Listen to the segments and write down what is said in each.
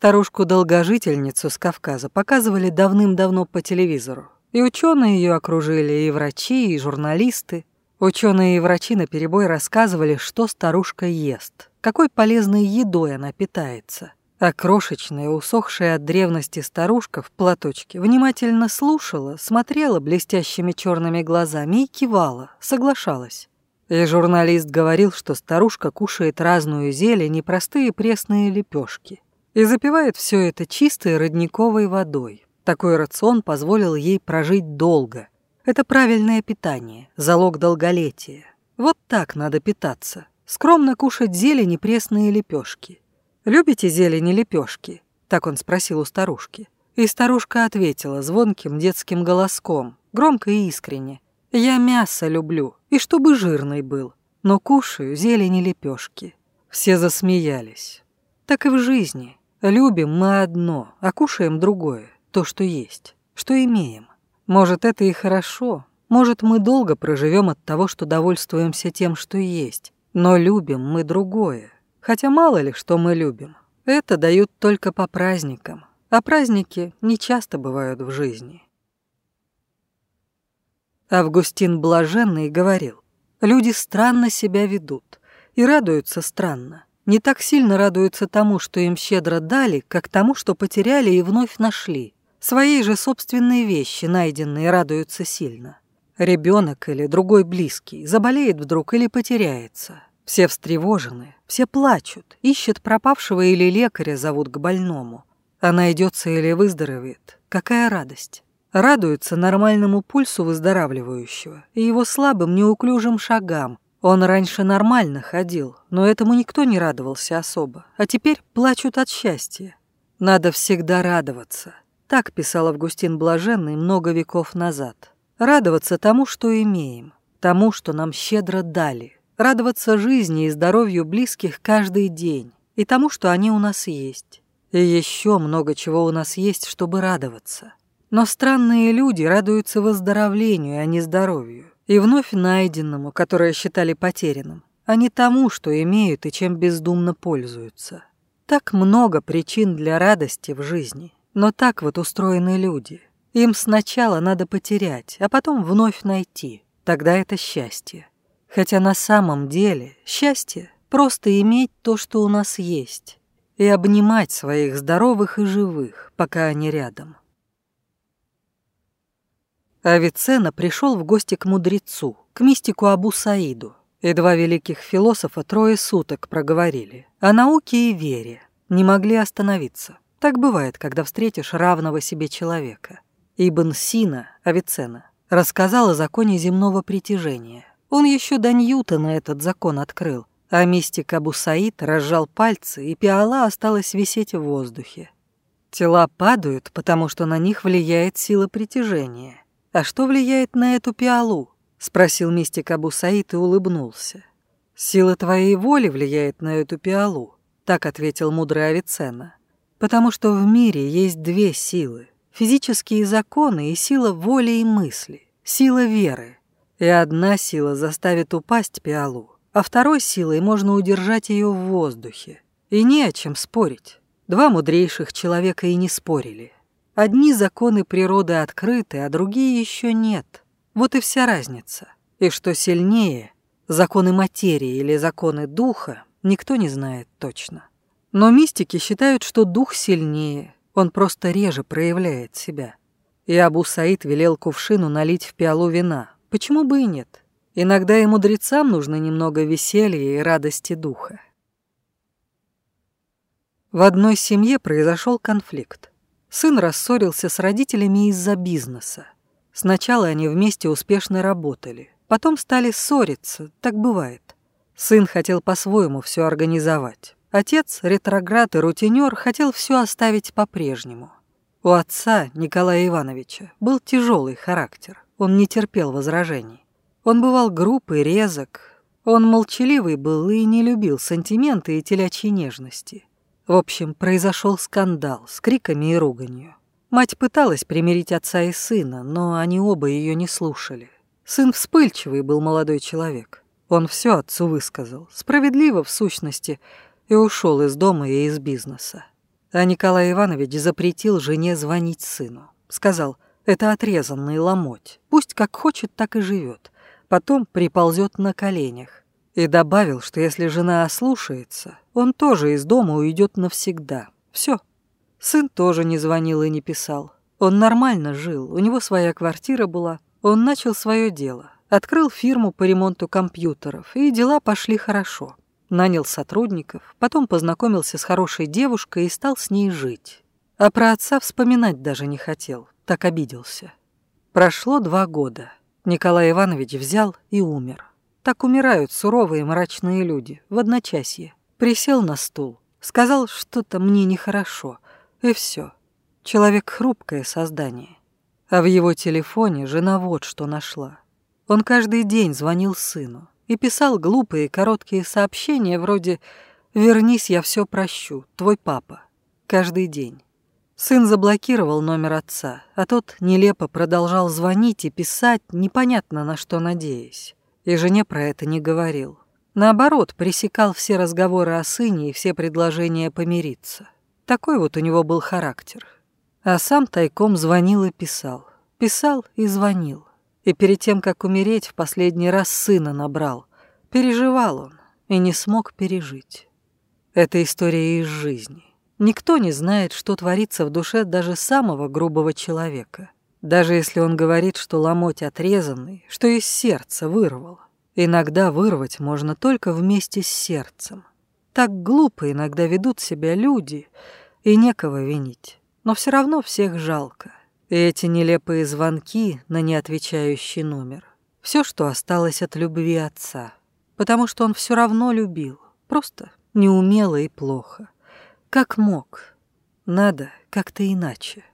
Старушку-долгожительницу с Кавказа показывали давным-давно по телевизору. И ученые ее окружили, и врачи, и журналисты. Ученые и врачи на перебой рассказывали, что старушка ест, какой полезной едой она питается. А крошечная, усохшая от древности старушка в платочке внимательно слушала, смотрела блестящими черными глазами и кивала, соглашалась. И журналист говорил, что старушка кушает разную зелень и простые пресные лепешки и запивает все это чистой родниковой водой. Такой рацион позволил ей прожить долго. Это правильное питание, залог долголетия. Вот так надо питаться. Скромно кушать зелень и пресные лепешки. «Любите зелень и лепешки?» – так он спросил у старушки. И старушка ответила звонким детским голоском, громко и искренне. «Я мясо люблю, и чтобы жирный был, но кушаю зелень и лепешки». Все засмеялись. Так и в жизни. Любим мы одно, а кушаем другое, то, что есть, что имеем. Может, это и хорошо, может, мы долго проживем от того, что довольствуемся тем, что есть, но любим мы другое. Хотя мало ли, что мы любим. Это дают только по праздникам, а праздники не часто бывают в жизни. Августин Блаженный говорил, «Люди странно себя ведут и радуются странно не так сильно радуются тому, что им щедро дали, как тому, что потеряли и вновь нашли. Своей же собственной вещи, найденные, радуются сильно. Ребенок или другой близкий заболеет вдруг или потеряется. Все встревожены, все плачут, ищут пропавшего или лекаря зовут к больному. А найдется или выздоровеет. Какая радость! Радуются нормальному пульсу выздоравливающего и его слабым неуклюжим шагам, он раньше нормально ходил, но этому никто не радовался особо, а теперь плачут от счастья. Надо всегда радоваться. Так писал Августин Блаженный много веков назад. Радоваться тому, что имеем, тому, что нам щедро дали. Радоваться жизни и здоровью близких каждый день и тому, что они у нас есть. И еще много чего у нас есть, чтобы радоваться. Но странные люди радуются выздоровлению, а не здоровью и вновь найденному, которое считали потерянным, а не тому, что имеют и чем бездумно пользуются. Так много причин для радости в жизни, но так вот устроены люди. Им сначала надо потерять, а потом вновь найти. Тогда это счастье. Хотя на самом деле счастье — просто иметь то, что у нас есть, и обнимать своих здоровых и живых, пока они рядом. Авиценна пришел в гости к мудрецу, к мистику Абу Саиду, и два великих философа трое суток проговорили о науке и вере, не могли остановиться. Так бывает, когда встретишь равного себе человека. Ибн Сина, Авиценна, рассказал о законе земного притяжения. Он еще до Ньютона этот закон открыл, а мистик Абу Саид разжал пальцы, и пиала осталась висеть в воздухе. Тела падают, потому что на них влияет сила притяжения. «А что влияет на эту пиалу?» — спросил мистик Абу Саид и улыбнулся. «Сила твоей воли влияет на эту пиалу», — так ответил мудрый Авиценна. «Потому что в мире есть две силы — физические законы и сила воли и мысли, сила веры. И одна сила заставит упасть пиалу, а второй силой можно удержать ее в воздухе. И не о чем спорить. Два мудрейших человека и не спорили». Одни законы природы открыты, а другие еще нет. Вот и вся разница. И что сильнее, законы материи или законы духа, никто не знает точно. Но мистики считают, что дух сильнее, он просто реже проявляет себя. И Абу Саид велел кувшину налить в пиалу вина. Почему бы и нет? Иногда и мудрецам нужно немного веселья и радости духа. В одной семье произошел конфликт. Сын рассорился с родителями из-за бизнеса. Сначала они вместе успешно работали, потом стали ссориться, так бывает. Сын хотел по-своему все организовать. Отец, ретроград и рутинер, хотел все оставить по-прежнему. У отца, Николая Ивановича, был тяжелый характер, он не терпел возражений. Он бывал груб и резок, он молчаливый был и не любил сантименты и телячьей нежности. В общем, произошел скандал с криками и руганью. Мать пыталась примирить отца и сына, но они оба ее не слушали. Сын вспыльчивый был молодой человек. Он все отцу высказал, справедливо в сущности, и ушел из дома и из бизнеса. А Николай Иванович запретил жене звонить сыну. Сказал, это отрезанный ломоть, пусть как хочет, так и живет. Потом приползет на коленях, и добавил, что если жена ослушается, он тоже из дома уйдет навсегда. Все. Сын тоже не звонил и не писал. Он нормально жил, у него своя квартира была. Он начал свое дело. Открыл фирму по ремонту компьютеров, и дела пошли хорошо. Нанял сотрудников, потом познакомился с хорошей девушкой и стал с ней жить. А про отца вспоминать даже не хотел, так обиделся. Прошло два года. Николай Иванович взял и умер. Так умирают суровые мрачные люди в одночасье. Присел на стул, сказал что-то мне нехорошо, и все. Человек хрупкое создание. А в его телефоне жена вот что нашла. Он каждый день звонил сыну и писал глупые короткие сообщения вроде «Вернись, я все прощу, твой папа». Каждый день. Сын заблокировал номер отца, а тот нелепо продолжал звонить и писать, непонятно на что надеясь и жене про это не говорил. Наоборот, пресекал все разговоры о сыне и все предложения помириться. Такой вот у него был характер. А сам тайком звонил и писал. Писал и звонил. И перед тем, как умереть, в последний раз сына набрал. Переживал он и не смог пережить. Это история из жизни. Никто не знает, что творится в душе даже самого грубого человека. Даже если он говорит, что ломоть отрезанный, что из сердца вырвало. Иногда вырвать можно только вместе с сердцем. Так глупо иногда ведут себя люди, и некого винить. Но все равно всех жалко. И эти нелепые звонки на неотвечающий номер. Все, что осталось от любви отца. Потому что он все равно любил. Просто неумело и плохо. Как мог. Надо как-то иначе.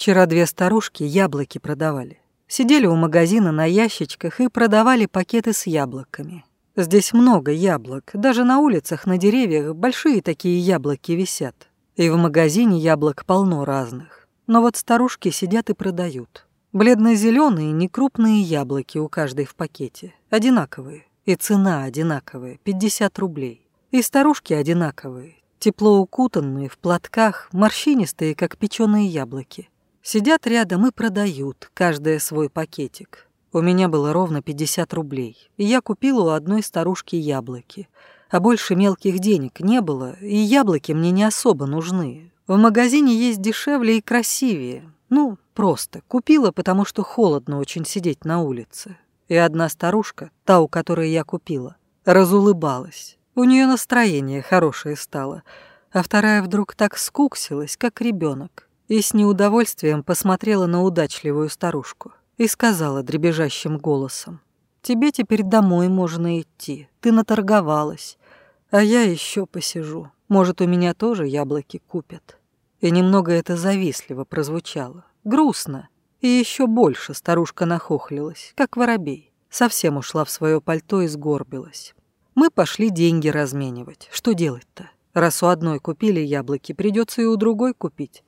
Вчера две старушки яблоки продавали. Сидели у магазина на ящичках и продавали пакеты с яблоками. Здесь много яблок, даже на улицах, на деревьях большие такие яблоки висят. И в магазине яблок полно разных. Но вот старушки сидят и продают. Бледно-зеленые, некрупные яблоки у каждой в пакете. Одинаковые. И цена одинаковая – 50 рублей. И старушки одинаковые. Тепло укутанные, в платках, морщинистые, как печеные яблоки. Сидят рядом и продают, каждая свой пакетик. У меня было ровно 50 рублей, и я купила у одной старушки яблоки. А больше мелких денег не было, и яблоки мне не особо нужны. В магазине есть дешевле и красивее. Ну, просто. Купила, потому что холодно очень сидеть на улице. И одна старушка, та, у которой я купила, разулыбалась. У нее настроение хорошее стало, а вторая вдруг так скуксилась, как ребенок и с неудовольствием посмотрела на удачливую старушку и сказала дребезжащим голосом. «Тебе теперь домой можно идти, ты наторговалась, а я еще посижу. Может, у меня тоже яблоки купят». И немного это завистливо прозвучало. Грустно. И еще больше старушка нахохлилась, как воробей. Совсем ушла в свое пальто и сгорбилась. Мы пошли деньги разменивать. Что делать-то? Раз у одной купили яблоки, придется и у другой купить.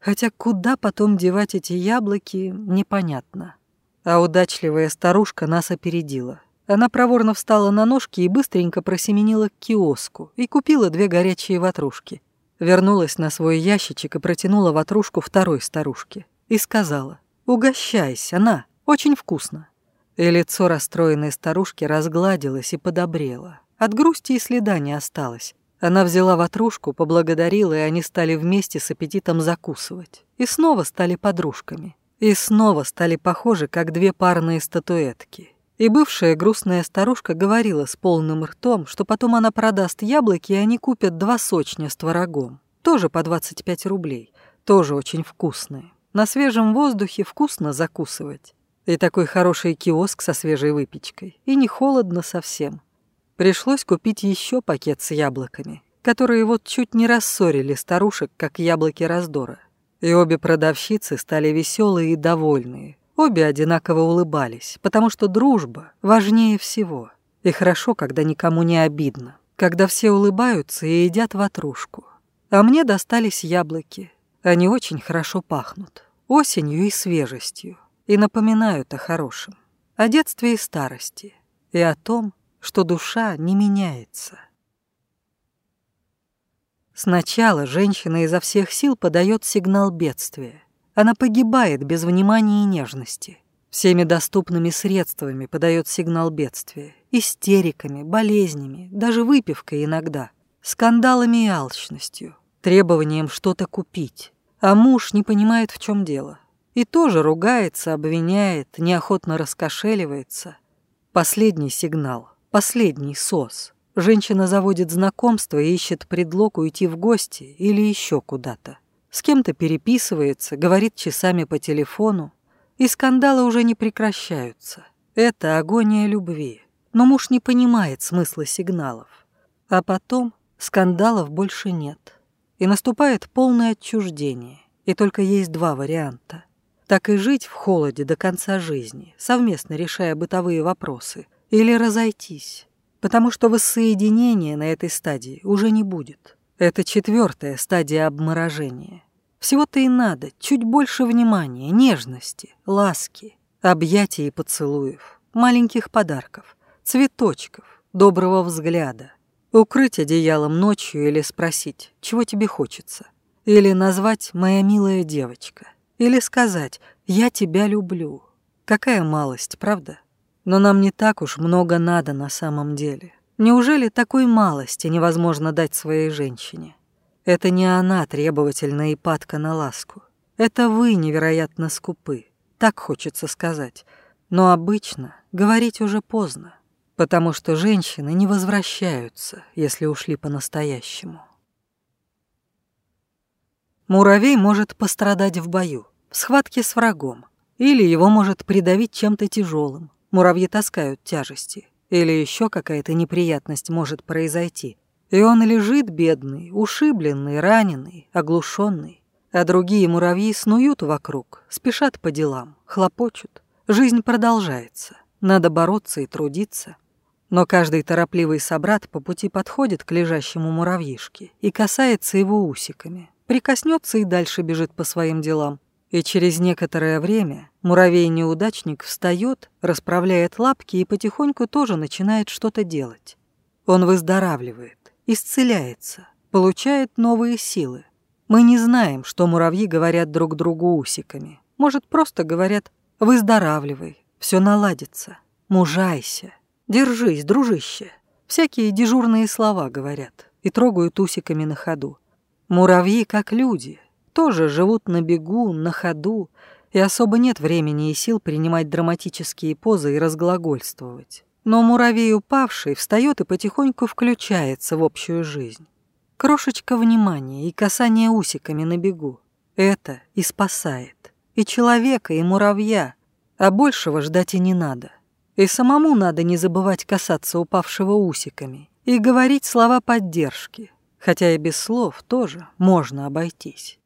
Хотя куда потом девать эти яблоки, непонятно. А удачливая старушка нас опередила. Она проворно встала на ножки и быстренько просеменила к киоску и купила две горячие ватрушки. Вернулась на свой ящичек и протянула ватрушку второй старушке. И сказала, «Угощайся, она очень вкусно». И лицо расстроенной старушки разгладилось и подобрело. От грусти и следа не осталось. Она взяла ватрушку, поблагодарила, и они стали вместе с аппетитом закусывать. И снова стали подружками. И снова стали похожи, как две парные статуэтки. И бывшая грустная старушка говорила с полным ртом, что потом она продаст яблоки, и они купят два сочня с творогом. Тоже по 25 рублей. Тоже очень вкусные. На свежем воздухе вкусно закусывать. И такой хороший киоск со свежей выпечкой. И не холодно совсем. Пришлось купить еще пакет с яблоками, которые вот чуть не рассорили старушек, как яблоки раздора. И обе продавщицы стали веселые и довольные. Обе одинаково улыбались, потому что дружба важнее всего. И хорошо, когда никому не обидно, когда все улыбаются и едят ватрушку. А мне достались яблоки. Они очень хорошо пахнут, осенью и свежестью, и напоминают о хорошем, о детстве и старости, и о том, что душа не меняется. Сначала женщина изо всех сил подает сигнал бедствия. Она погибает без внимания и нежности. Всеми доступными средствами подает сигнал бедствия. Истериками, болезнями, даже выпивкой иногда. Скандалами и алчностью. Требованием что-то купить. А муж не понимает, в чем дело. И тоже ругается, обвиняет, неохотно раскошеливается. Последний сигнал — Последний сос. Женщина заводит знакомство и ищет предлог уйти в гости или еще куда-то. С кем-то переписывается, говорит часами по телефону. И скандалы уже не прекращаются. Это агония любви. Но муж не понимает смысла сигналов. А потом скандалов больше нет. И наступает полное отчуждение. И только есть два варианта. Так и жить в холоде до конца жизни, совместно решая бытовые вопросы – или разойтись, потому что воссоединения на этой стадии уже не будет. Это четвертая стадия обморожения. Всего-то и надо чуть больше внимания, нежности, ласки, объятий и поцелуев, маленьких подарков, цветочков, доброго взгляда, укрыть одеялом ночью или спросить, чего тебе хочется, или назвать «моя милая девочка», или сказать «я тебя люблю». Какая малость, правда? Но нам не так уж много надо на самом деле. Неужели такой малости невозможно дать своей женщине? Это не она требовательна и падка на ласку. Это вы невероятно скупы. Так хочется сказать. Но обычно говорить уже поздно, потому что женщины не возвращаются, если ушли по-настоящему. Муравей может пострадать в бою, в схватке с врагом, или его может придавить чем-то тяжелым, Муравьи таскают тяжести. Или еще какая-то неприятность может произойти. И он лежит бедный, ушибленный, раненый, оглушенный. А другие муравьи снуют вокруг, спешат по делам, хлопочут. Жизнь продолжается. Надо бороться и трудиться. Но каждый торопливый собрат по пути подходит к лежащему муравьишке и касается его усиками. Прикоснется и дальше бежит по своим делам и через некоторое время муравей-неудачник встает, расправляет лапки и потихоньку тоже начинает что-то делать. Он выздоравливает, исцеляется, получает новые силы. Мы не знаем, что муравьи говорят друг другу усиками. Может, просто говорят «выздоравливай, все наладится, мужайся, держись, дружище». Всякие дежурные слова говорят и трогают усиками на ходу. Муравьи как люди — тоже живут на бегу, на ходу, и особо нет времени и сил принимать драматические позы и разглагольствовать. Но муравей упавший встает и потихоньку включается в общую жизнь. Крошечка внимания и касание усиками на бегу. Это и спасает. И человека, и муравья. А большего ждать и не надо. И самому надо не забывать касаться упавшего усиками и говорить слова поддержки, хотя и без слов тоже можно обойтись.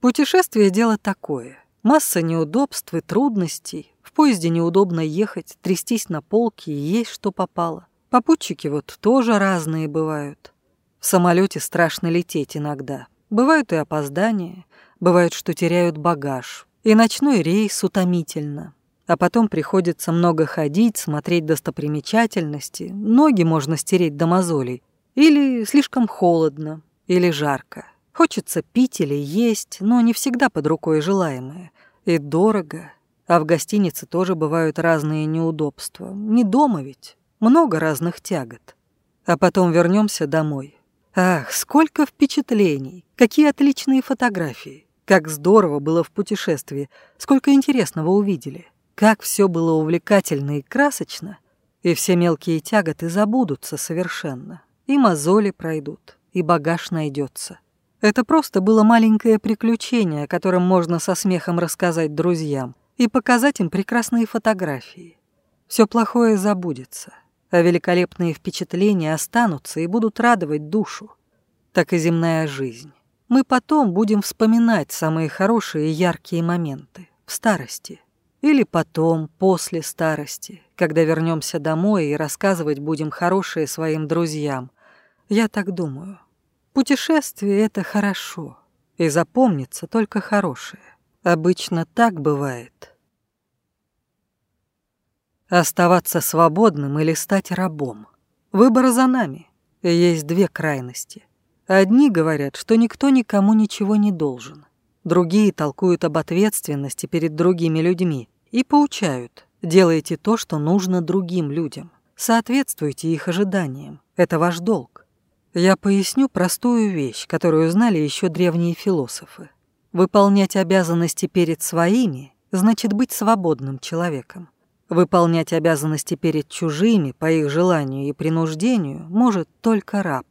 Путешествие – дело такое. Масса неудобств и трудностей. В поезде неудобно ехать, трястись на полке и есть что попало. Попутчики вот тоже разные бывают. В самолете страшно лететь иногда. Бывают и опоздания, бывают, что теряют багаж. И ночной рейс утомительно. А потом приходится много ходить, смотреть достопримечательности, ноги можно стереть до мозолей. Или слишком холодно, или жарко. Хочется пить или есть, но не всегда под рукой желаемое. И дорого. А в гостинице тоже бывают разные неудобства. Не дома ведь. Много разных тягот. А потом вернемся домой. Ах, сколько впечатлений! Какие отличные фотографии! Как здорово было в путешествии! Сколько интересного увидели! Как все было увлекательно и красочно! И все мелкие тяготы забудутся совершенно. И мозоли пройдут, и багаж найдется. Это просто было маленькое приключение, о котором можно со смехом рассказать друзьям и показать им прекрасные фотографии. Все плохое забудется, а великолепные впечатления останутся и будут радовать душу. Так и земная жизнь. Мы потом будем вспоминать самые хорошие и яркие моменты в старости. Или потом, после старости, когда вернемся домой и рассказывать будем хорошее своим друзьям. Я так думаю. Путешествие — это хорошо, и запомнится только хорошее. Обычно так бывает. Оставаться свободным или стать рабом. Выбор за нами. Есть две крайности. Одни говорят, что никто никому ничего не должен. Другие толкуют об ответственности перед другими людьми и поучают. Делайте то, что нужно другим людям. Соответствуйте их ожиданиям. Это ваш долг. Я поясню простую вещь, которую знали еще древние философы. Выполнять обязанности перед своими значит быть свободным человеком. Выполнять обязанности перед чужими по их желанию и принуждению может только раб.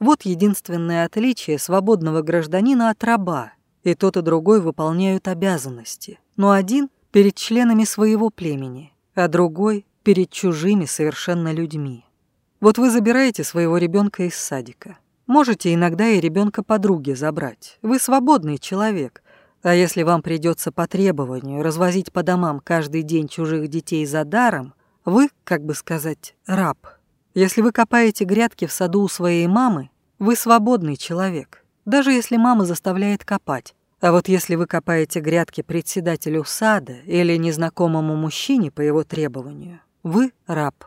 Вот единственное отличие свободного гражданина от раба. И тот, и другой выполняют обязанности. Но один перед членами своего племени, а другой перед чужими совершенно людьми. Вот вы забираете своего ребенка из садика. Можете иногда и ребенка подруге забрать. Вы свободный человек. А если вам придется по требованию развозить по домам каждый день чужих детей за даром, вы, как бы сказать, раб. Если вы копаете грядки в саду у своей мамы, вы свободный человек, даже если мама заставляет копать. А вот если вы копаете грядки председателю сада или незнакомому мужчине по его требованию, вы раб.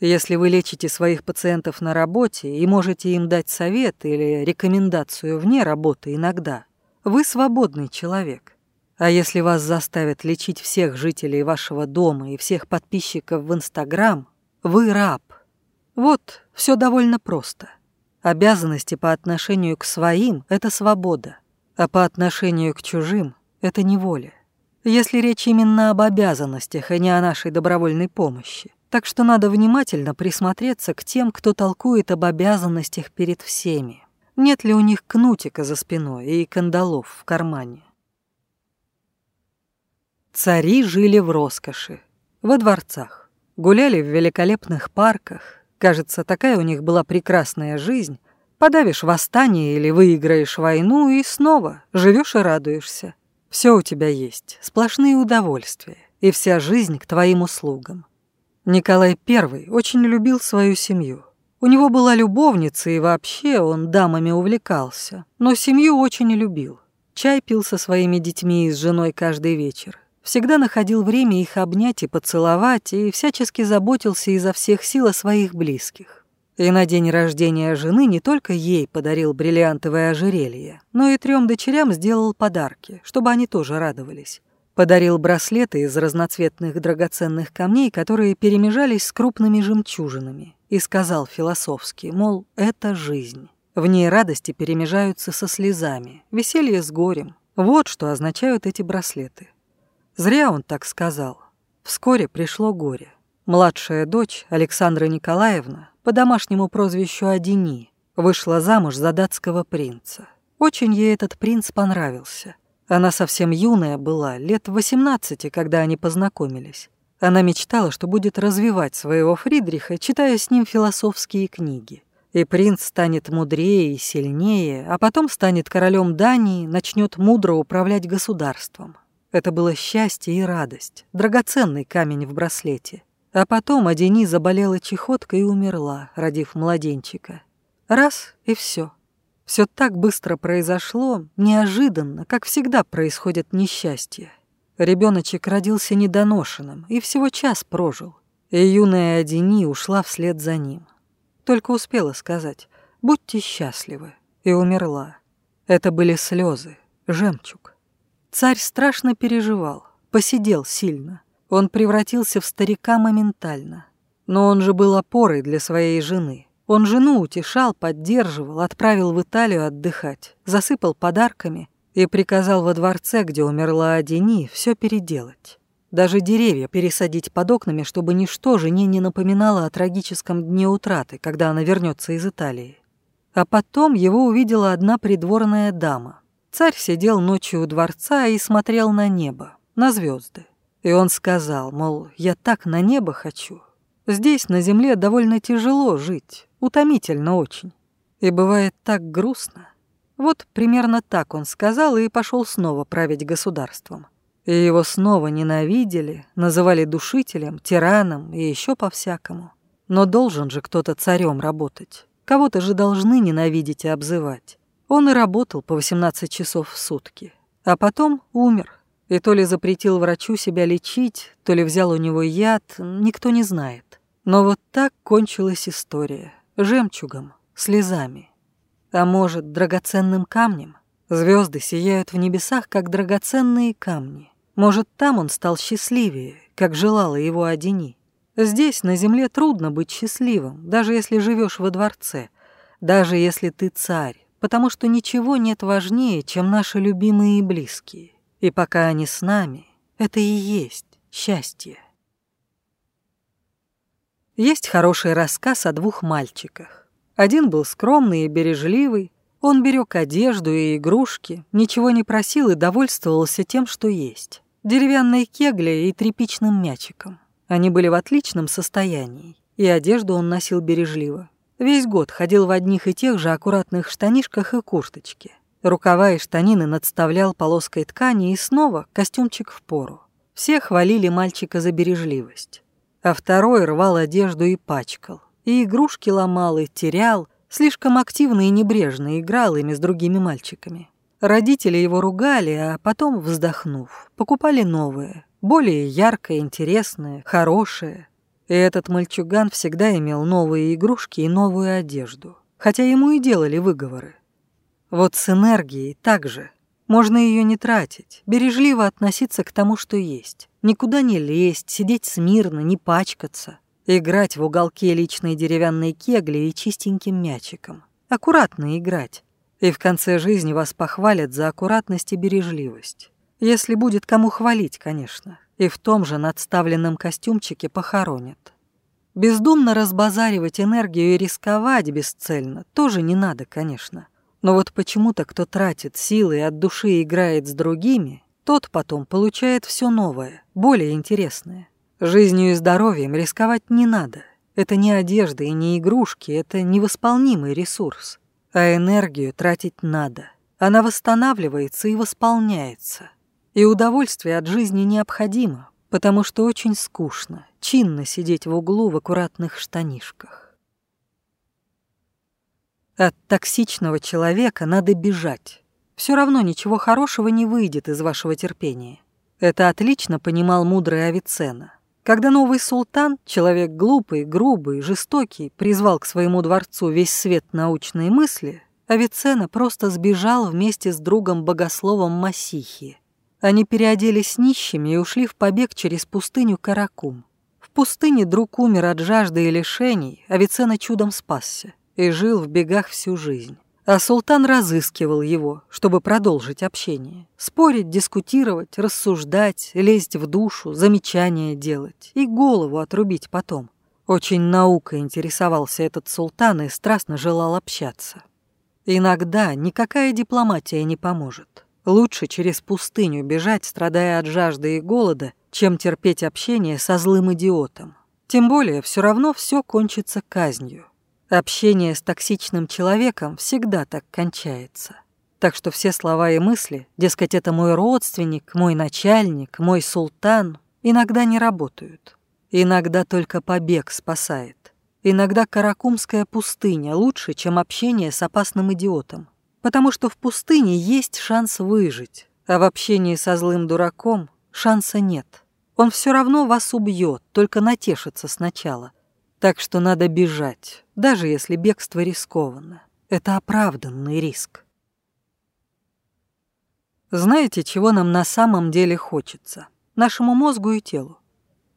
Если вы лечите своих пациентов на работе и можете им дать совет или рекомендацию вне работы иногда, вы свободный человек. А если вас заставят лечить всех жителей вашего дома и всех подписчиков в Инстаграм, вы раб. Вот, все довольно просто. Обязанности по отношению к своим – это свобода, а по отношению к чужим – это неволя. Если речь именно об обязанностях, а не о нашей добровольной помощи. Так что надо внимательно присмотреться к тем, кто толкует об обязанностях перед всеми. Нет ли у них кнутика за спиной и кандалов в кармане? Цари жили в роскоши, во дворцах, гуляли в великолепных парках. Кажется, такая у них была прекрасная жизнь. Подавишь восстание или выиграешь войну, и снова живешь и радуешься. Все у тебя есть, сплошные удовольствия, и вся жизнь к твоим услугам. Николай I очень любил свою семью. У него была любовница, и вообще он дамами увлекался, но семью очень любил. Чай пил со своими детьми и с женой каждый вечер. Всегда находил время их обнять и поцеловать, и всячески заботился изо всех сил о своих близких. И на день рождения жены не только ей подарил бриллиантовое ожерелье, но и трем дочерям сделал подарки, чтобы они тоже радовались. Подарил браслеты из разноцветных драгоценных камней, которые перемежались с крупными жемчужинами, и сказал философски, мол, это жизнь. В ней радости перемежаются со слезами, веселье с горем. Вот что означают эти браслеты. Зря он так сказал. Вскоре пришло горе. Младшая дочь, Александра Николаевна, по домашнему прозвищу Адини, вышла замуж за датского принца. Очень ей этот принц понравился. Она совсем юная была, лет 18, когда они познакомились. Она мечтала, что будет развивать своего Фридриха, читая с ним философские книги. И принц станет мудрее и сильнее, а потом станет королем Дании, начнет мудро управлять государством. Это было счастье и радость, драгоценный камень в браслете. А потом Адени заболела чехоткой и умерла, родив младенчика. Раз — и все. Все так быстро произошло, неожиданно, как всегда происходят несчастья. Ребеночек родился недоношенным и всего час прожил, и юная Адени ушла вслед за ним. Только успела сказать «Будьте счастливы» и умерла. Это были слезы, жемчуг. Царь страшно переживал, посидел сильно. Он превратился в старика моментально. Но он же был опорой для своей жены. Он жену утешал, поддерживал, отправил в Италию отдыхать, засыпал подарками и приказал во дворце, где умерла Адени, все переделать. Даже деревья пересадить под окнами, чтобы ничто жене не напоминало о трагическом дне утраты, когда она вернется из Италии. А потом его увидела одна придворная дама. Царь сидел ночью у дворца и смотрел на небо, на звезды. И он сказал, мол, я так на небо хочу. Здесь, на земле, довольно тяжело жить. Утомительно очень. И бывает так грустно. Вот примерно так он сказал и пошел снова править государством. И его снова ненавидели, называли душителем, тираном и еще по-всякому. Но должен же кто-то царем работать. Кого-то же должны ненавидеть и обзывать. Он и работал по 18 часов в сутки. А потом умер. И то ли запретил врачу себя лечить, то ли взял у него яд, никто не знает. Но вот так кончилась история жемчугом, слезами, а может, драгоценным камнем. Звезды сияют в небесах, как драгоценные камни. Может, там он стал счастливее, как желала его Адини. Здесь, на земле, трудно быть счастливым, даже если живешь во дворце, даже если ты царь, потому что ничего нет важнее, чем наши любимые и близкие. И пока они с нами, это и есть счастье. Есть хороший рассказ о двух мальчиках. Один был скромный и бережливый, он берег одежду и игрушки, ничего не просил и довольствовался тем, что есть. Деревянной кегли и тряпичным мячиком. Они были в отличном состоянии, и одежду он носил бережливо. Весь год ходил в одних и тех же аккуратных штанишках и курточке. Рукава и штанины надставлял полоской ткани и снова костюмчик в пору. Все хвалили мальчика за бережливость а второй рвал одежду и пачкал. И игрушки ломал, и терял, слишком активно и небрежно играл ими с другими мальчиками. Родители его ругали, а потом, вздохнув, покупали новые, более яркое, интересное, хорошее. И этот мальчуган всегда имел новые игрушки и новую одежду, хотя ему и делали выговоры. Вот с энергией так же. Можно ее не тратить, бережливо относиться к тому, что есть. Никуда не лезть, сидеть смирно, не пачкаться. Играть в уголке личной деревянной кегли и чистеньким мячиком. Аккуратно играть. И в конце жизни вас похвалят за аккуратность и бережливость. Если будет кому хвалить, конечно. И в том же надставленном костюмчике похоронят. Бездумно разбазаривать энергию и рисковать бесцельно тоже не надо, конечно. Но вот почему-то кто тратит силы и от души играет с другими, тот потом получает все новое, более интересное. Жизнью и здоровьем рисковать не надо. Это не одежда и не игрушки, это невосполнимый ресурс. А энергию тратить надо. Она восстанавливается и восполняется. И удовольствие от жизни необходимо, потому что очень скучно, чинно сидеть в углу в аккуратных штанишках. От токсичного человека надо бежать. Все равно ничего хорошего не выйдет из вашего терпения. Это отлично понимал мудрый Авиценна. Когда новый султан, человек глупый, грубый, жестокий, призвал к своему дворцу весь свет научной мысли, Авиценна просто сбежал вместе с другом-богословом Масихи. Они переоделись нищими и ушли в побег через пустыню Каракум. В пустыне друг умер от жажды и лишений, Авиценна чудом спасся и жил в бегах всю жизнь. А султан разыскивал его, чтобы продолжить общение. Спорить, дискутировать, рассуждать, лезть в душу, замечания делать и голову отрубить потом. Очень наукой интересовался этот султан и страстно желал общаться. Иногда никакая дипломатия не поможет. Лучше через пустыню бежать, страдая от жажды и голода, чем терпеть общение со злым идиотом. Тем более все равно все кончится казнью. Общение с токсичным человеком всегда так кончается. Так что все слова и мысли, дескать, это мой родственник, мой начальник, мой султан, иногда не работают. Иногда только побег спасает. Иногда каракумская пустыня лучше, чем общение с опасным идиотом. Потому что в пустыне есть шанс выжить, а в общении со злым дураком шанса нет. Он все равно вас убьет, только натешится сначала. Так что надо бежать даже если бегство рискованно. Это оправданный риск. Знаете, чего нам на самом деле хочется? Нашему мозгу и телу.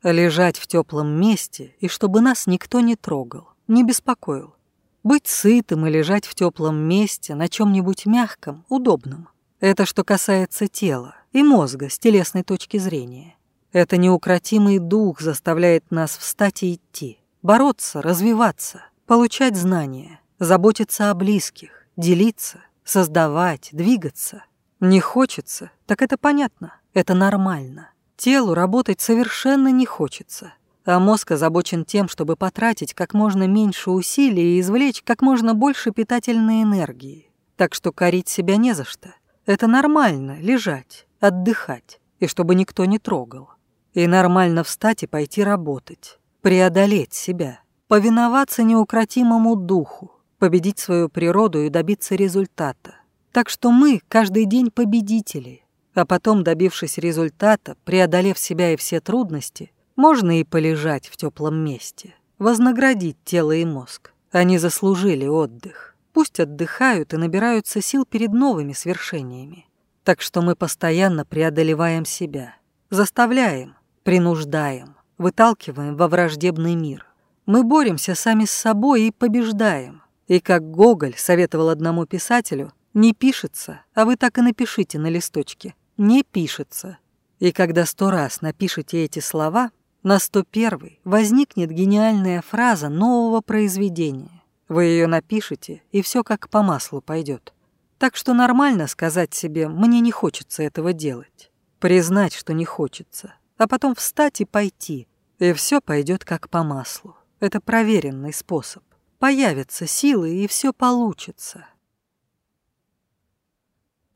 Лежать в теплом месте, и чтобы нас никто не трогал, не беспокоил. Быть сытым и лежать в теплом месте на чем-нибудь мягком, удобном. Это что касается тела и мозга с телесной точки зрения. Это неукротимый дух заставляет нас встать и идти, бороться, развиваться. Получать знания, заботиться о близких, делиться, создавать, двигаться. Не хочется, так это понятно, это нормально. Телу работать совершенно не хочется, а мозг озабочен тем, чтобы потратить как можно меньше усилий и извлечь как можно больше питательной энергии. Так что корить себя не за что. Это нормально — лежать, отдыхать, и чтобы никто не трогал. И нормально встать и пойти работать, преодолеть себя — повиноваться неукротимому духу, победить свою природу и добиться результата. Так что мы каждый день победители, а потом, добившись результата, преодолев себя и все трудности, можно и полежать в теплом месте, вознаградить тело и мозг. Они заслужили отдых. Пусть отдыхают и набираются сил перед новыми свершениями. Так что мы постоянно преодолеваем себя, заставляем, принуждаем, выталкиваем во враждебный мир. Мы боремся сами с собой и побеждаем. И как Гоголь советовал одному писателю, не пишется, а вы так и напишите на листочке. Не пишется. И когда сто раз напишите эти слова, на сто первый возникнет гениальная фраза нового произведения. Вы ее напишете, и все как по маслу пойдет. Так что нормально сказать себе «мне не хочется этого делать». Признать, что не хочется, а потом встать и пойти, и все пойдет как по маслу. Это проверенный способ. Появятся силы, и все получится.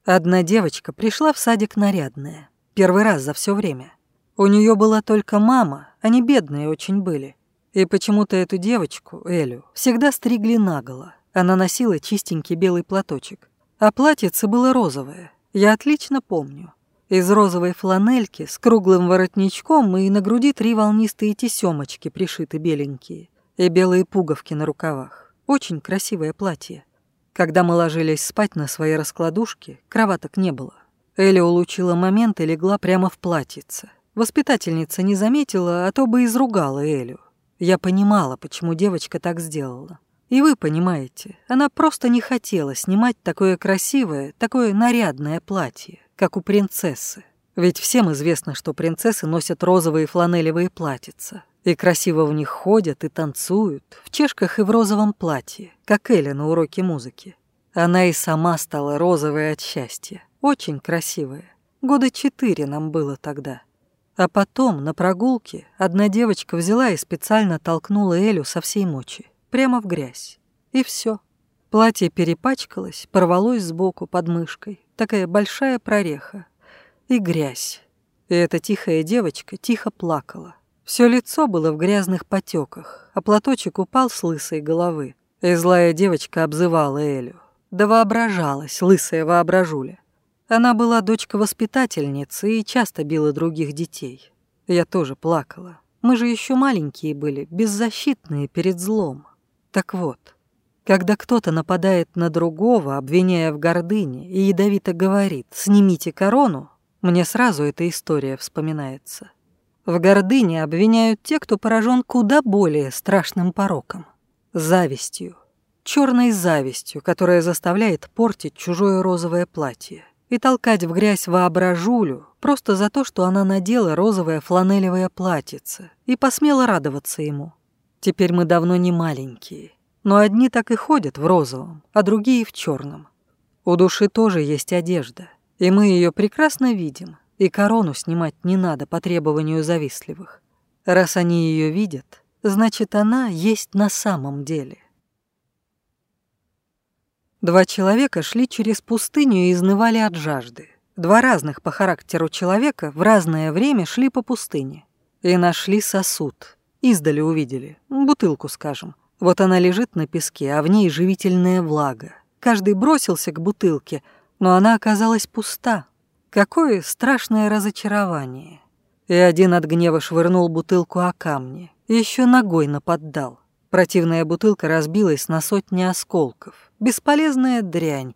Одна девочка пришла в садик нарядная. Первый раз за все время. У нее была только мама, они бедные очень были. И почему-то эту девочку, Элю, всегда стригли наголо. Она носила чистенький белый платочек. А платьице было розовое. Я отлично помню из розовой фланельки с круглым воротничком и на груди три волнистые тесемочки, пришиты беленькие, и белые пуговки на рукавах. Очень красивое платье. Когда мы ложились спать на своей раскладушке, кроваток не было. Эля улучила момент и легла прямо в платьице. Воспитательница не заметила, а то бы изругала Элю. Я понимала, почему девочка так сделала. И вы понимаете, она просто не хотела снимать такое красивое, такое нарядное платье как у принцессы. Ведь всем известно, что принцессы носят розовые фланелевые платьица. И красиво в них ходят и танцуют, в чешках и в розовом платье, как Эля на уроке музыки. Она и сама стала розовой от счастья, очень красивая. Года четыре нам было тогда. А потом на прогулке одна девочка взяла и специально толкнула Элю со всей мочи, прямо в грязь. И все. Платье перепачкалось, порвалось сбоку под мышкой. Такая большая прореха. И грязь. И эта тихая девочка тихо плакала. Все лицо было в грязных потеках, а платочек упал с лысой головы. И злая девочка обзывала Элю. Да воображалась, лысая воображуля. Она была дочка воспитательницы и часто била других детей. Я тоже плакала. Мы же еще маленькие были, беззащитные перед злом. Так вот, когда кто-то нападает на другого, обвиняя в гордыне, и ядовито говорит «снимите корону», мне сразу эта история вспоминается. В гордыне обвиняют те, кто поражен куда более страшным пороком – завистью. Черной завистью, которая заставляет портить чужое розовое платье и толкать в грязь воображулю просто за то, что она надела розовое фланелевое платьице и посмела радоваться ему. Теперь мы давно не маленькие, но одни так и ходят в розовом, а другие в черном. У души тоже есть одежда, и мы ее прекрасно видим, и корону снимать не надо по требованию завистливых. Раз они ее видят, значит, она есть на самом деле. Два человека шли через пустыню и изнывали от жажды. Два разных по характеру человека в разное время шли по пустыне. И нашли сосуд. Издали увидели. Бутылку, скажем. Вот она лежит на песке, а в ней живительная влага. Каждый бросился к бутылке, но она оказалась пуста. Какое страшное разочарование. И один от гнева швырнул бутылку о камни, еще ногой наподдал. Противная бутылка разбилась на сотни осколков. Бесполезная дрянь.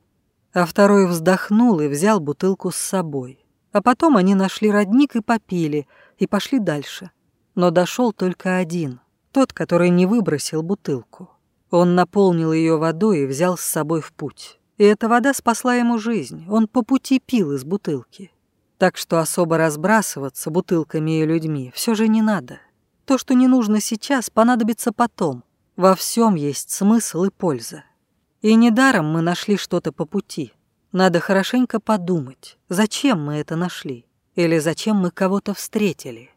А второй вздохнул и взял бутылку с собой. А потом они нашли родник и попили, и пошли дальше. Но дошел только один. Тот, который не выбросил бутылку. Он наполнил ее водой и взял с собой в путь. И эта вода спасла ему жизнь. Он по пути пил из бутылки. Так что особо разбрасываться бутылками и людьми все же не надо. То, что не нужно сейчас, понадобится потом. Во всем есть смысл и польза. И недаром мы нашли что-то по пути. Надо хорошенько подумать, зачем мы это нашли или зачем мы кого-то встретили.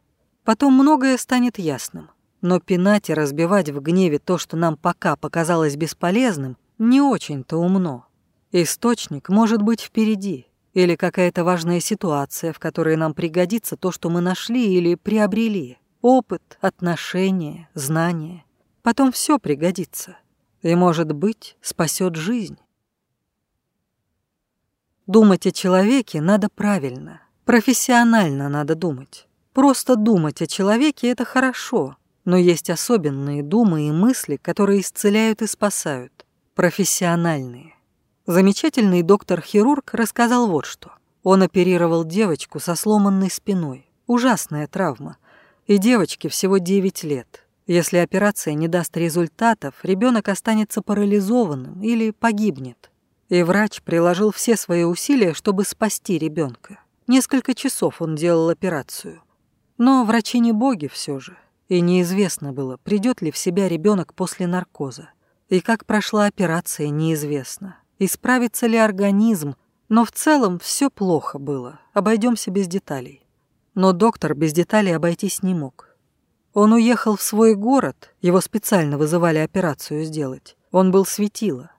Потом многое станет ясным. Но пинать и разбивать в гневе то, что нам пока показалось бесполезным, не очень-то умно. Источник может быть впереди, или какая-то важная ситуация, в которой нам пригодится то, что мы нашли или приобрели. Опыт, отношения, знания. Потом все пригодится. И, может быть, спасет жизнь. Думать о человеке надо правильно. Профессионально надо думать. Просто думать о человеке – это хорошо, но есть особенные думы и мысли, которые исцеляют и спасают. Профессиональные. Замечательный доктор-хирург рассказал вот что. Он оперировал девочку со сломанной спиной. Ужасная травма. И девочке всего 9 лет. Если операция не даст результатов, ребенок останется парализованным или погибнет. И врач приложил все свои усилия, чтобы спасти ребенка. Несколько часов он делал операцию. Но врачи не боги все же. И неизвестно было, придет ли в себя ребенок после наркоза. И как прошла операция, неизвестно. Исправится ли организм, но в целом все плохо было, обойдемся без деталей. Но доктор без деталей обойтись не мог. Он уехал в свой город, его специально вызывали операцию сделать. Он был светило.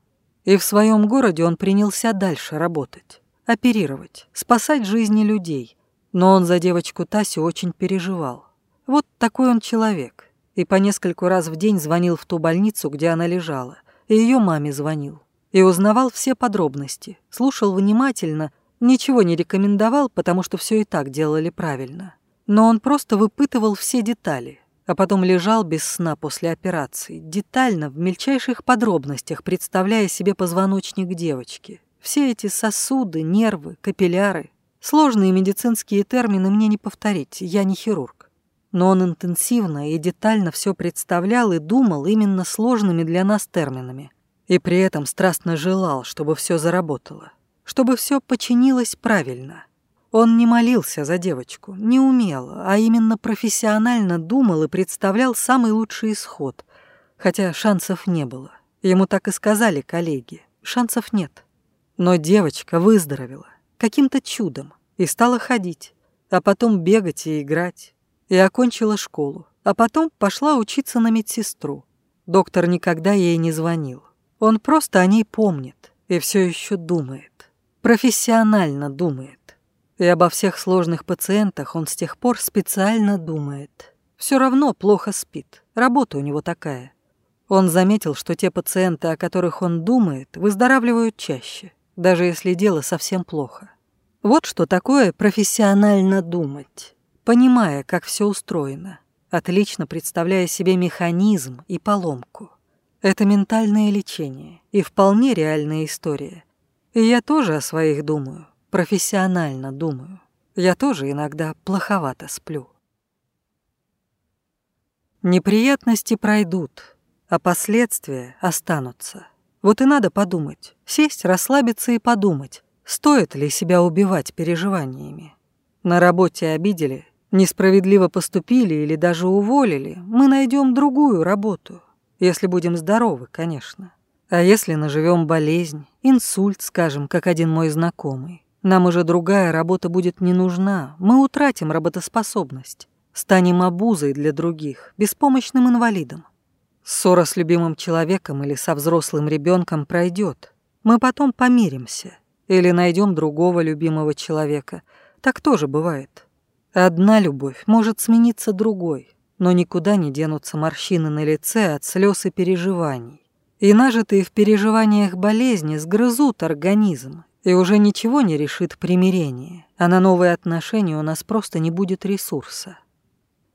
И в своем городе он принялся дальше работать, оперировать, спасать жизни людей. Но он за девочку Тасю очень переживал. Вот такой он человек. И по нескольку раз в день звонил в ту больницу, где она лежала. И ее маме звонил. И узнавал все подробности. Слушал внимательно. Ничего не рекомендовал, потому что все и так делали правильно. Но он просто выпытывал все детали. А потом лежал без сна после операции, детально, в мельчайших подробностях, представляя себе позвоночник девочки. Все эти сосуды, нервы, капилляры. Сложные медицинские термины мне не повторить, я не хирург но он интенсивно и детально все представлял и думал именно сложными для нас терминами. И при этом страстно желал, чтобы все заработало, чтобы все починилось правильно. Он не молился за девочку, не умел, а именно профессионально думал и представлял самый лучший исход, хотя шансов не было. Ему так и сказали коллеги, шансов нет. Но девочка выздоровела каким-то чудом и стала ходить, а потом бегать и играть и окончила школу, а потом пошла учиться на медсестру. Доктор никогда ей не звонил. Он просто о ней помнит и все еще думает. Профессионально думает. И обо всех сложных пациентах он с тех пор специально думает. Все равно плохо спит. Работа у него такая. Он заметил, что те пациенты, о которых он думает, выздоравливают чаще, даже если дело совсем плохо. Вот что такое профессионально думать понимая, как все устроено, отлично представляя себе механизм и поломку. Это ментальное лечение и вполне реальная история. И я тоже о своих думаю, профессионально думаю. Я тоже иногда плоховато сплю. Неприятности пройдут, а последствия останутся. Вот и надо подумать, сесть, расслабиться и подумать, стоит ли себя убивать переживаниями. На работе обидели, несправедливо поступили или даже уволили, мы найдем другую работу, если будем здоровы, конечно. А если наживем болезнь, инсульт, скажем, как один мой знакомый, нам уже другая работа будет не нужна, мы утратим работоспособность, станем обузой для других, беспомощным инвалидом. Ссора с любимым человеком или со взрослым ребенком пройдет. Мы потом помиримся или найдем другого любимого человека. Так тоже бывает. Одна любовь может смениться другой, но никуда не денутся морщины на лице от слез и переживаний. И нажитые в переживаниях болезни сгрызут организм, и уже ничего не решит примирение, а на новые отношения у нас просто не будет ресурса.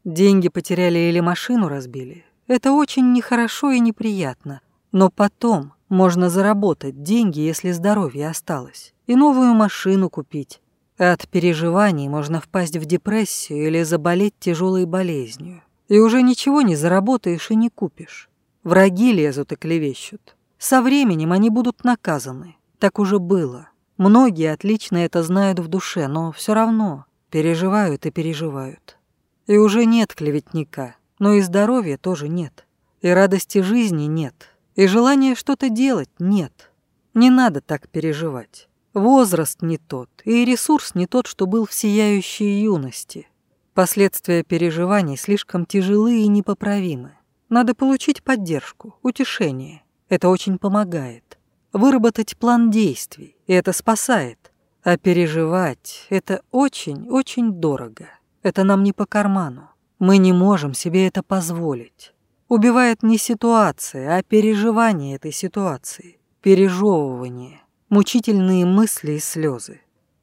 Деньги потеряли или машину разбили. Это очень нехорошо и неприятно, но потом можно заработать деньги, если здоровье осталось, и новую машину купить, от переживаний можно впасть в депрессию или заболеть тяжелой болезнью. И уже ничего не заработаешь и не купишь. Враги лезут и клевещут. Со временем они будут наказаны. Так уже было. Многие отлично это знают в душе, но все равно переживают и переживают. И уже нет клеветника, но и здоровья тоже нет. И радости жизни нет. И желания что-то делать нет. Не надо так переживать. Возраст не тот, и ресурс не тот, что был в сияющей юности. Последствия переживаний слишком тяжелы и непоправимы. Надо получить поддержку, утешение. Это очень помогает. Выработать план действий, и это спасает. А переживать – это очень-очень дорого. Это нам не по карману. Мы не можем себе это позволить. Убивает не ситуация, а переживание этой ситуации, пережевывание – мучительные мысли и слезы.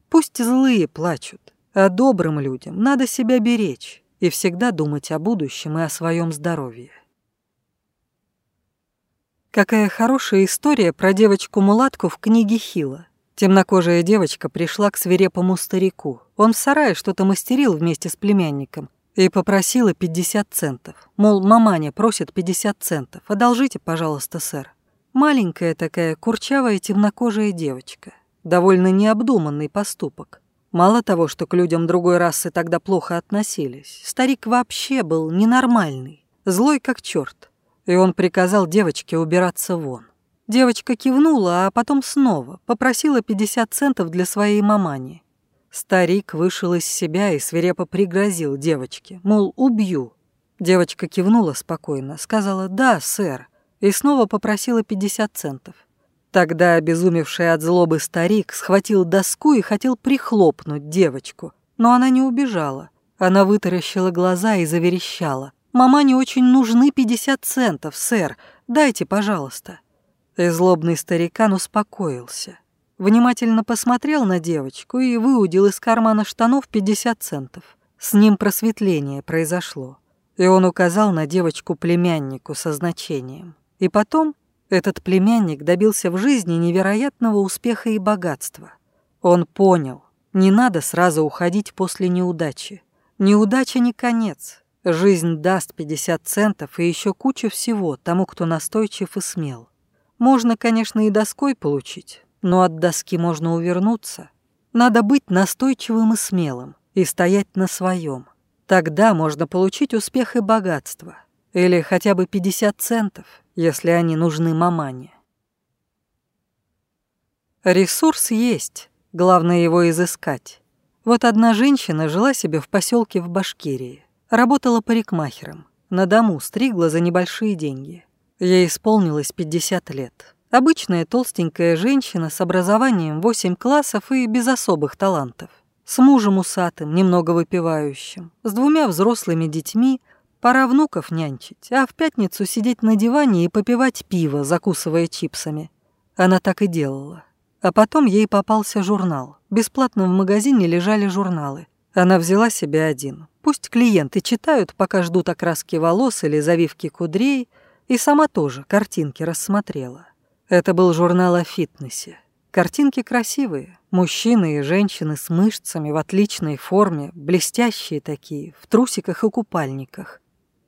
Пусть злые плачут, а добрым людям надо себя беречь и всегда думать о будущем и о своем здоровье. Какая хорошая история про девочку-мулатку в книге Хила. Темнокожая девочка пришла к свирепому старику. Он в сарае что-то мастерил вместе с племянником и попросила 50 центов. Мол, маманя просит 50 центов. Одолжите, пожалуйста, сэр. Маленькая такая курчавая темнокожая девочка. Довольно необдуманный поступок. Мало того, что к людям другой расы тогда плохо относились, старик вообще был ненормальный, злой как черт. И он приказал девочке убираться вон. Девочка кивнула, а потом снова попросила 50 центов для своей мамани. Старик вышел из себя и свирепо пригрозил девочке, мол, убью. Девочка кивнула спокойно, сказала «Да, сэр», и снова попросила 50 центов. Тогда обезумевший от злобы старик схватил доску и хотел прихлопнуть девочку, но она не убежала. Она вытаращила глаза и заверещала. «Мама не очень нужны 50 центов, сэр. Дайте, пожалуйста». И злобный старикан успокоился. Внимательно посмотрел на девочку и выудил из кармана штанов 50 центов. С ним просветление произошло. И он указал на девочку племяннику со значением. И потом этот племянник добился в жизни невероятного успеха и богатства. Он понял, не надо сразу уходить после неудачи. Неудача не конец. Жизнь даст 50 центов и еще кучу всего тому, кто настойчив и смел. Можно, конечно, и доской получить, но от доски можно увернуться. Надо быть настойчивым и смелым и стоять на своем. Тогда можно получить успех и богатство. Или хотя бы 50 центов, если они нужны мамане. Ресурс есть, главное его изыскать. Вот одна женщина жила себе в поселке в Башкирии. Работала парикмахером. На дому стригла за небольшие деньги. Ей исполнилось 50 лет. Обычная толстенькая женщина с образованием 8 классов и без особых талантов. С мужем усатым, немного выпивающим, с двумя взрослыми детьми, Пора внуков нянчить, а в пятницу сидеть на диване и попивать пиво, закусывая чипсами. Она так и делала. А потом ей попался журнал. Бесплатно в магазине лежали журналы. Она взяла себе один. Пусть клиенты читают, пока ждут окраски волос или завивки кудрей, и сама тоже картинки рассмотрела. Это был журнал о фитнесе. Картинки красивые. Мужчины и женщины с мышцами в отличной форме, блестящие такие, в трусиках и купальниках.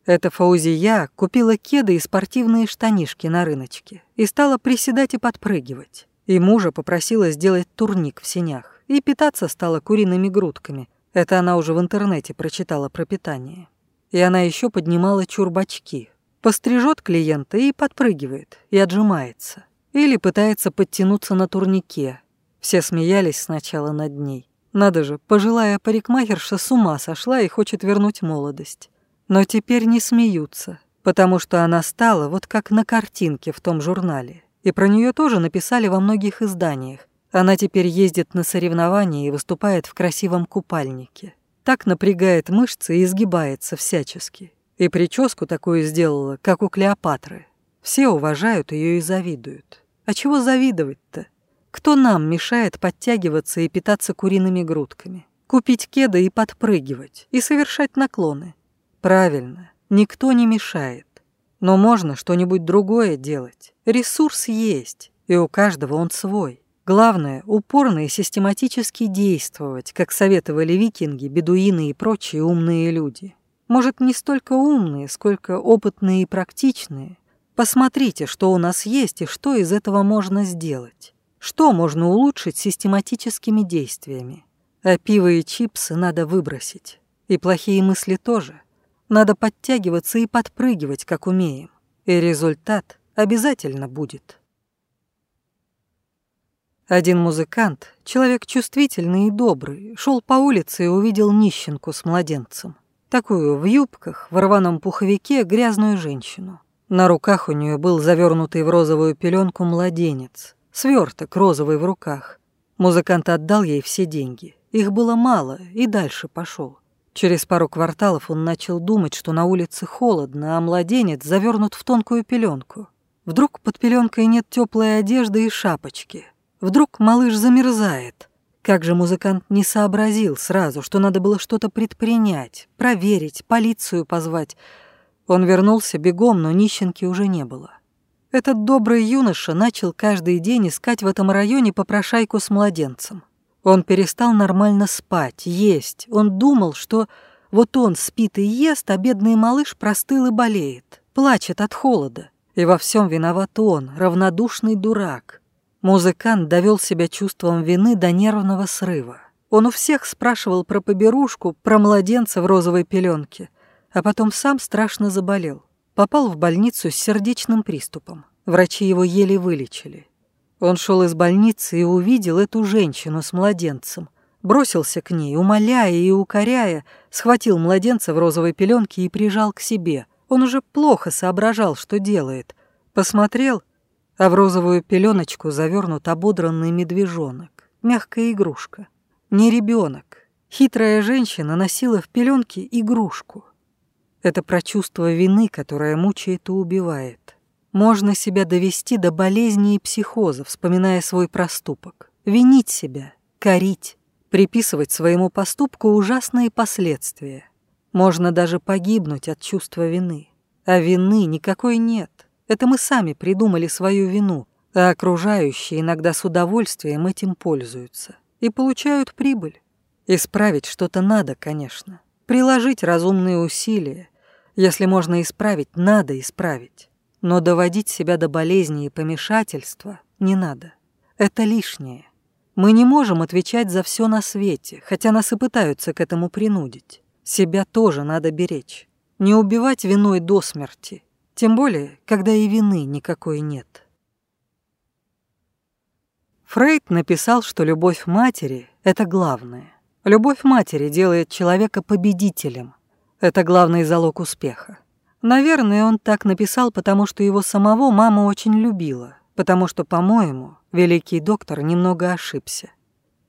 Эта Фаузия купила кеды и спортивные штанишки на рыночке и стала приседать и подпрыгивать. И мужа попросила сделать турник в синях и питаться стала куриными грудками. Это она уже в интернете прочитала про питание. И она еще поднимала чурбачки. Пострижет клиента и подпрыгивает, и отжимается. Или пытается подтянуться на турнике. Все смеялись сначала над ней. Надо же, пожилая парикмахерша с ума сошла и хочет вернуть молодость. Но теперь не смеются, потому что она стала вот как на картинке в том журнале. И про нее тоже написали во многих изданиях. Она теперь ездит на соревнования и выступает в красивом купальнике. Так напрягает мышцы и изгибается всячески. И прическу такую сделала, как у Клеопатры. Все уважают ее и завидуют. А чего завидовать-то? Кто нам мешает подтягиваться и питаться куриными грудками? Купить кеды и подпрыгивать, и совершать наклоны. Правильно, никто не мешает. Но можно что-нибудь другое делать. Ресурс есть, и у каждого он свой. Главное – упорно и систематически действовать, как советовали викинги, бедуины и прочие умные люди. Может, не столько умные, сколько опытные и практичные. Посмотрите, что у нас есть и что из этого можно сделать. Что можно улучшить систематическими действиями? А пиво и чипсы надо выбросить. И плохие мысли тоже – надо подтягиваться и подпрыгивать, как умеем. И результат обязательно будет. Один музыкант, человек чувствительный и добрый, шел по улице и увидел нищенку с младенцем. Такую в юбках, в рваном пуховике грязную женщину. На руках у нее был завернутый в розовую пеленку младенец, сверток розовый в руках. Музыкант отдал ей все деньги. Их было мало, и дальше пошел. Через пару кварталов он начал думать, что на улице холодно, а младенец завернут в тонкую пеленку. Вдруг под пеленкой нет теплой одежды и шапочки. Вдруг малыш замерзает. Как же музыкант не сообразил сразу, что надо было что-то предпринять, проверить, полицию позвать. Он вернулся бегом, но нищенки уже не было. Этот добрый юноша начал каждый день искать в этом районе попрошайку с младенцем. Он перестал нормально спать, есть. Он думал, что вот он спит и ест, а бедный малыш простыл и болеет, плачет от холода. И во всем виноват он, равнодушный дурак. Музыкант довел себя чувством вины до нервного срыва. Он у всех спрашивал про поберушку, про младенца в розовой пеленке, а потом сам страшно заболел. Попал в больницу с сердечным приступом. Врачи его еле вылечили. Он шел из больницы и увидел эту женщину с младенцем. Бросился к ней, умоляя и укоряя, схватил младенца в розовой пеленке и прижал к себе. Он уже плохо соображал, что делает. Посмотрел, а в розовую пеленочку завернут ободранный медвежонок. Мягкая игрушка. Не ребенок. Хитрая женщина носила в пеленке игрушку. Это прочувство вины, которое мучает и убивает. Можно себя довести до болезни и психоза, вспоминая свой проступок, винить себя, корить, приписывать своему поступку ужасные последствия. Можно даже погибнуть от чувства вины. А вины никакой нет. Это мы сами придумали свою вину, а окружающие иногда с удовольствием этим пользуются и получают прибыль. Исправить что-то надо, конечно. Приложить разумные усилия. Если можно исправить, надо исправить. Но доводить себя до болезни и помешательства не надо. Это лишнее. Мы не можем отвечать за все на свете, хотя нас и пытаются к этому принудить. Себя тоже надо беречь. Не убивать виной до смерти. Тем более, когда и вины никакой нет. Фрейд написал, что любовь матери – это главное. Любовь матери делает человека победителем. Это главный залог успеха. Наверное, он так написал, потому что его самого мама очень любила, потому что, по-моему, великий доктор немного ошибся.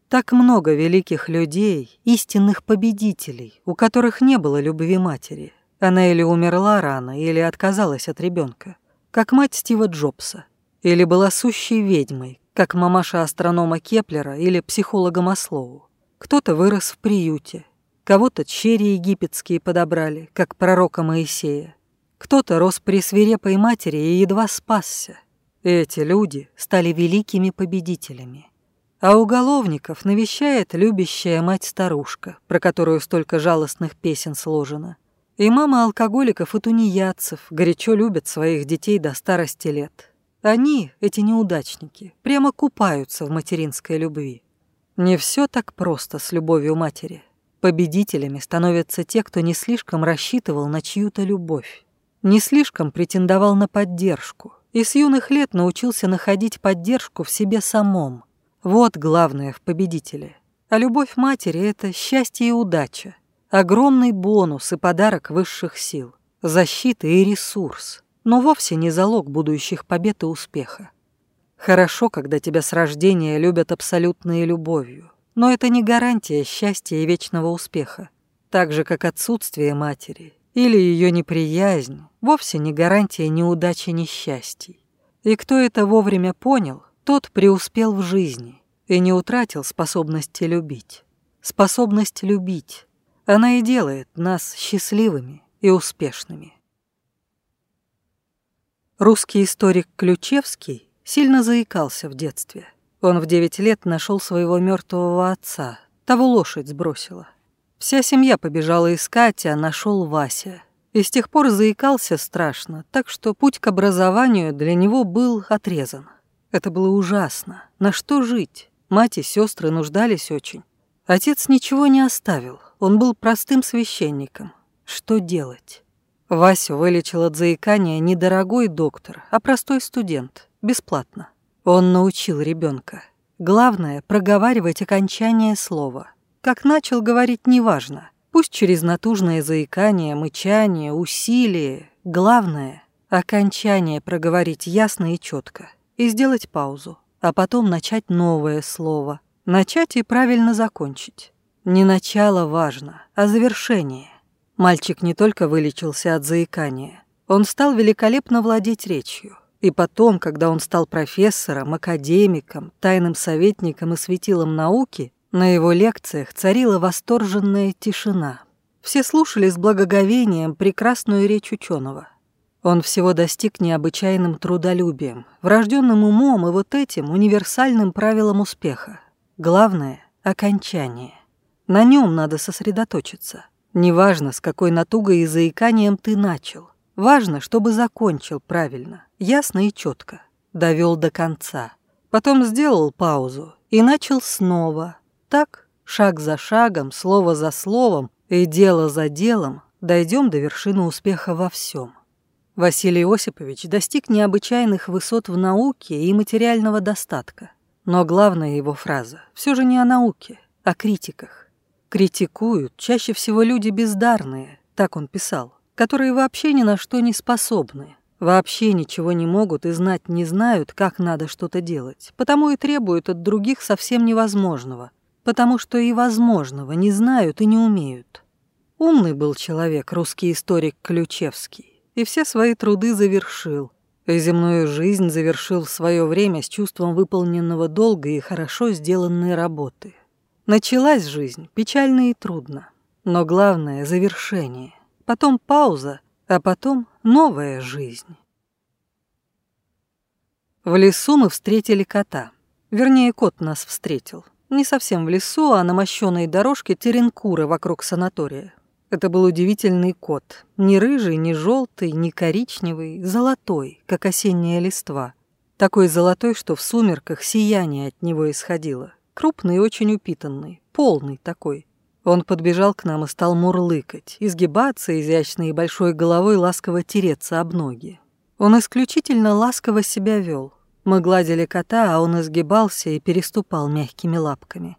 Так много великих людей, истинных победителей, у которых не было любви матери. Она или умерла рано, или отказалась от ребенка, как мать Стива Джобса, или была сущей ведьмой, как мамаша астронома Кеплера или психолога Маслоу. Кто-то вырос в приюте, кого-то черри египетские подобрали, как пророка Моисея, кто-то рос при свирепой матери и едва спасся. Эти люди стали великими победителями. А уголовников навещает любящая мать-старушка, про которую столько жалостных песен сложено. И мама алкоголиков и тунеядцев горячо любят своих детей до старости лет. Они, эти неудачники, прямо купаются в материнской любви. Не все так просто с любовью матери. Победителями становятся те, кто не слишком рассчитывал на чью-то любовь не слишком претендовал на поддержку и с юных лет научился находить поддержку в себе самом. Вот главное в победителе. А любовь матери — это счастье и удача, огромный бонус и подарок высших сил, защита и ресурс, но вовсе не залог будущих побед и успеха. Хорошо, когда тебя с рождения любят абсолютной любовью, но это не гарантия счастья и вечного успеха, так же, как отсутствие матери или ее неприязнь вовсе не гарантия неудачи и несчастий. И кто это вовремя понял, тот преуспел в жизни и не утратил способности любить. Способность любить, она и делает нас счастливыми и успешными. Русский историк Ключевский сильно заикался в детстве. Он в 9 лет нашел своего мертвого отца, того лошадь сбросила – Вся семья побежала искать, а нашел Вася. И с тех пор заикался страшно, так что путь к образованию для него был отрезан. Это было ужасно. На что жить? Мать и сестры нуждались очень. Отец ничего не оставил. Он был простым священником. Что делать? Васю вылечил от заикания недорогой доктор, а простой студент. Бесплатно. Он научил ребенка. Главное — проговаривать окончание слова — как начал говорить, неважно. Пусть через натужное заикание, мычание, усилие. Главное — окончание проговорить ясно и четко. И сделать паузу. А потом начать новое слово. Начать и правильно закончить. Не начало важно, а завершение. Мальчик не только вылечился от заикания. Он стал великолепно владеть речью. И потом, когда он стал профессором, академиком, тайным советником и светилом науки, на его лекциях царила восторженная тишина. Все слушали с благоговением прекрасную речь ученого. Он всего достиг необычайным трудолюбием, врожденным умом и вот этим универсальным правилом успеха. Главное — окончание. На нем надо сосредоточиться. Неважно, с какой натугой и заиканием ты начал. Важно, чтобы закончил правильно, ясно и четко. Довел до конца. Потом сделал паузу и начал снова, так, шаг за шагом, слово за словом и дело за делом, дойдем до вершины успеха во всем. Василий Осипович достиг необычайных высот в науке и материального достатка. Но главная его фраза все же не о науке, а о критиках. Критикуют чаще всего люди бездарные, так он писал, которые вообще ни на что не способны, вообще ничего не могут и знать не знают, как надо что-то делать, потому и требуют от других совсем невозможного, потому что и возможного не знают и не умеют. Умный был человек русский историк Ключевский, и все свои труды завершил, и земную жизнь завершил в свое время с чувством выполненного долга и хорошо сделанной работы. Началась жизнь печально и трудно, но главное — завершение, потом пауза, а потом новая жизнь. В лесу мы встретили кота. Вернее, кот нас встретил. Не совсем в лесу, а на мощенной дорожке теренкуры вокруг санатория. Это был удивительный кот. Не рыжий, не желтый, не коричневый, золотой, как осенняя листва. Такой золотой, что в сумерках сияние от него исходило. Крупный и очень упитанный, полный такой. Он подбежал к нам и стал мурлыкать, изгибаться изящной и большой головой ласково тереться об ноги. Он исключительно ласково себя вел, мы гладили кота, а он изгибался и переступал мягкими лапками.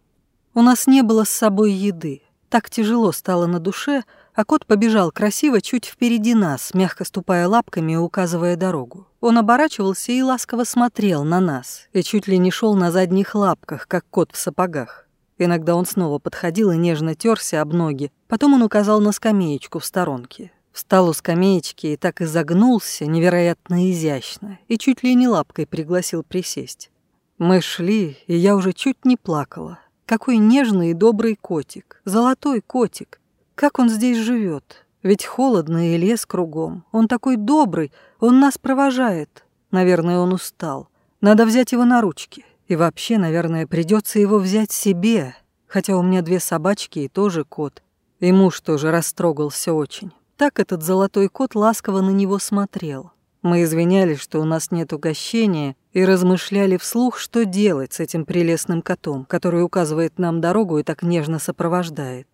У нас не было с собой еды. Так тяжело стало на душе, а кот побежал красиво чуть впереди нас, мягко ступая лапками и указывая дорогу. Он оборачивался и ласково смотрел на нас, и чуть ли не шел на задних лапках, как кот в сапогах. Иногда он снова подходил и нежно терся об ноги. Потом он указал на скамеечку в сторонке. Встал у скамеечки и так изогнулся невероятно изящно и чуть ли не лапкой пригласил присесть. Мы шли, и я уже чуть не плакала. Какой нежный и добрый котик, золотой котик. Как он здесь живет? Ведь холодно и лес кругом. Он такой добрый, он нас провожает. Наверное, он устал. Надо взять его на ручки. И вообще, наверное, придется его взять себе, хотя у меня две собачки и тоже кот. И муж тоже растрогался очень. Так этот золотой кот ласково на него смотрел. Мы извинялись, что у нас нет угощения, и размышляли вслух, что делать с этим прелестным котом, который указывает нам дорогу и так нежно сопровождает.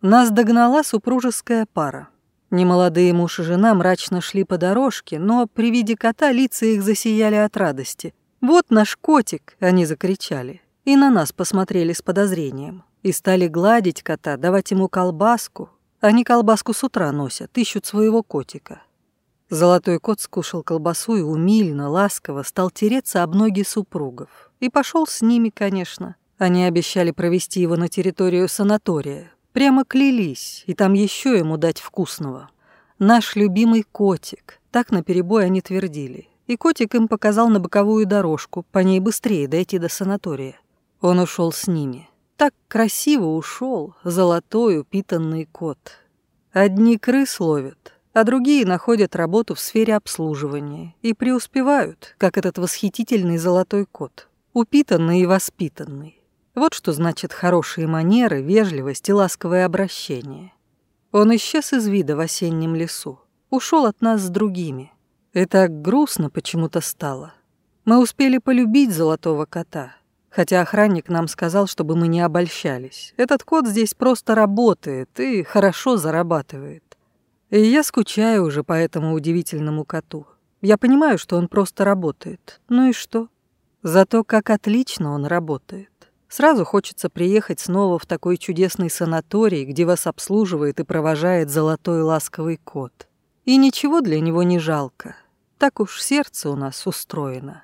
Нас догнала супружеская пара. Немолодые муж и жена мрачно шли по дорожке, но при виде кота лица их засияли от радости. «Вот наш котик!» — они закричали. И на нас посмотрели с подозрением. И стали гладить кота, давать ему колбаску, они колбаску с утра носят, ищут своего котика. Золотой кот скушал колбасу и умильно, ласково стал тереться об ноги супругов. И пошел с ними, конечно. Они обещали провести его на территорию санатория. Прямо клялись, и там еще ему дать вкусного. «Наш любимый котик», так наперебой они твердили. И котик им показал на боковую дорожку, по ней быстрее дойти до санатория. Он ушел с ними. Так красиво ушел золотой упитанный кот. Одни крыс ловят, а другие находят работу в сфере обслуживания и преуспевают, как этот восхитительный золотой кот, упитанный и воспитанный. Вот что значит хорошие манеры, вежливость и ласковое обращение. Он исчез из вида в осеннем лесу, ушел от нас с другими. И так грустно почему-то стало. Мы успели полюбить золотого кота — Хотя охранник нам сказал, чтобы мы не обольщались. Этот кот здесь просто работает и хорошо зарабатывает. И я скучаю уже по этому удивительному коту. Я понимаю, что он просто работает. Ну и что? Зато как отлично он работает. Сразу хочется приехать снова в такой чудесный санаторий, где вас обслуживает и провожает золотой ласковый кот. И ничего для него не жалко. Так уж сердце у нас устроено.